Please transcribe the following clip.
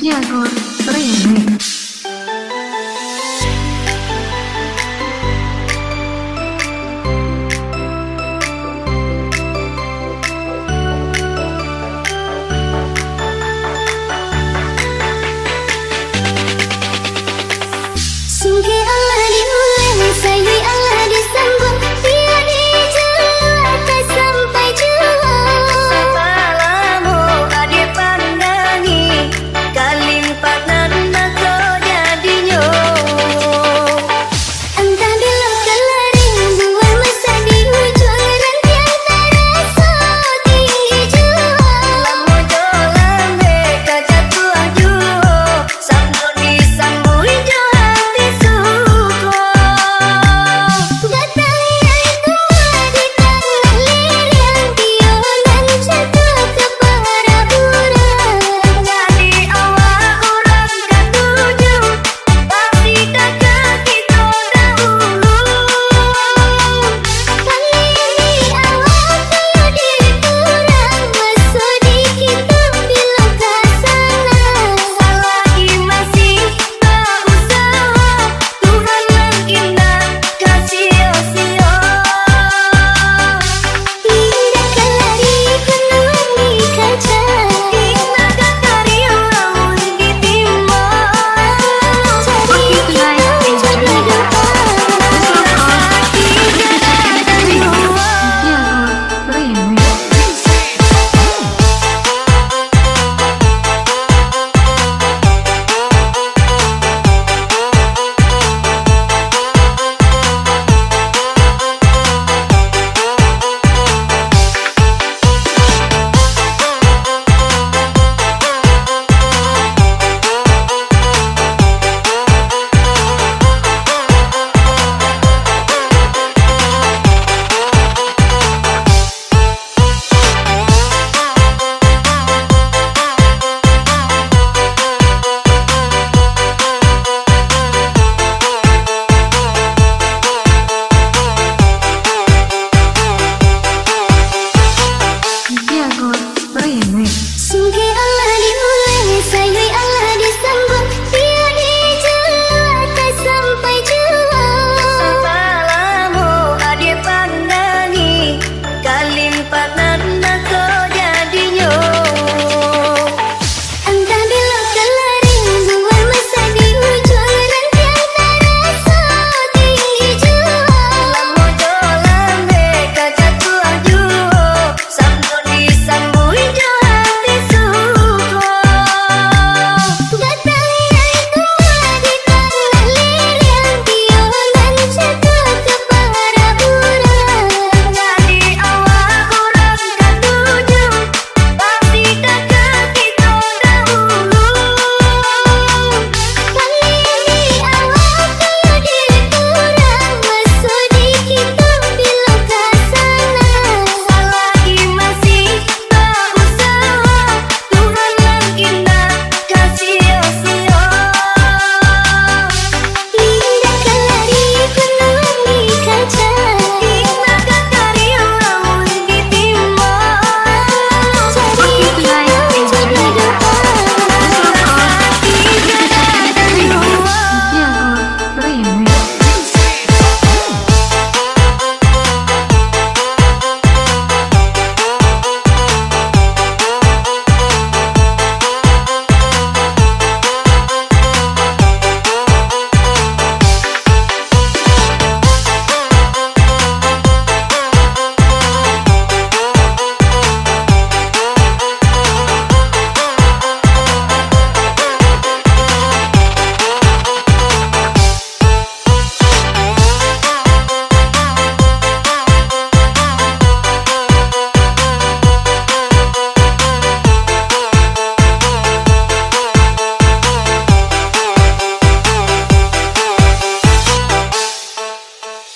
Я город страны.